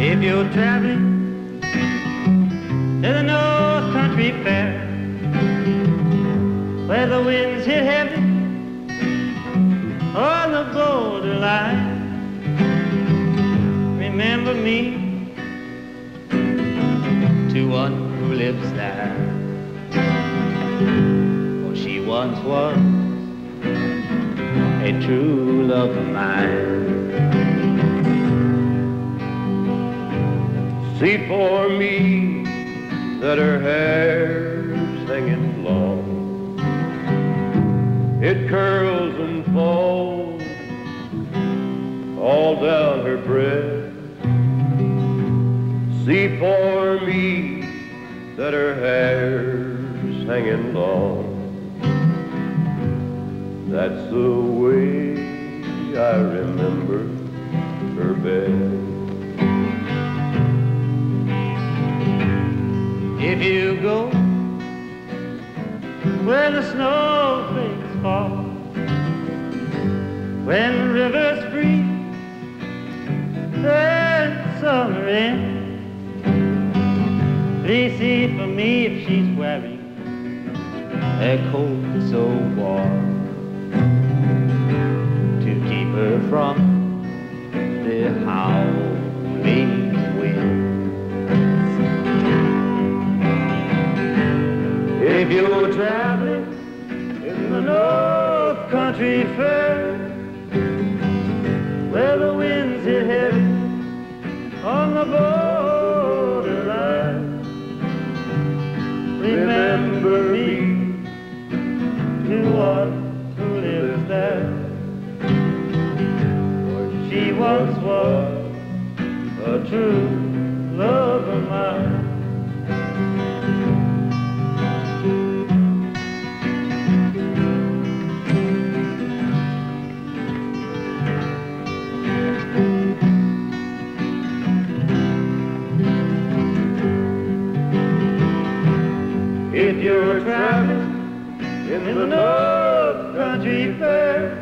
If you're traveling to the North Country Fair, where the winds hit heavy on the border line, remember me to one who lives there. Once was a true love of mine. See for me that her hair's hanging long. It curls and falls all down her breast. See for me that her hair's hanging long. That's the way I remember her best. If you go where the snowflakes fall, when river's freeze, and summer ends, please see for me if she's wearing a coat so warm from the howling wind. If you're traveling in the North Country Fair, where the winds hit heavy on the borderline, remember me to one If you're traveling in the North Country Fair,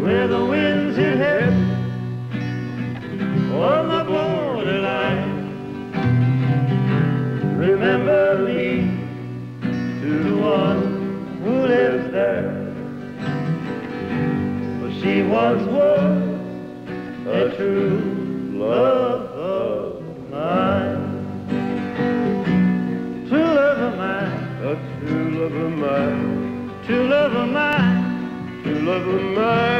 where the winds hit heavy on the borderline, remember me to the one who lives there. For she once was a true true love of mine, true love of mine. true love of mine.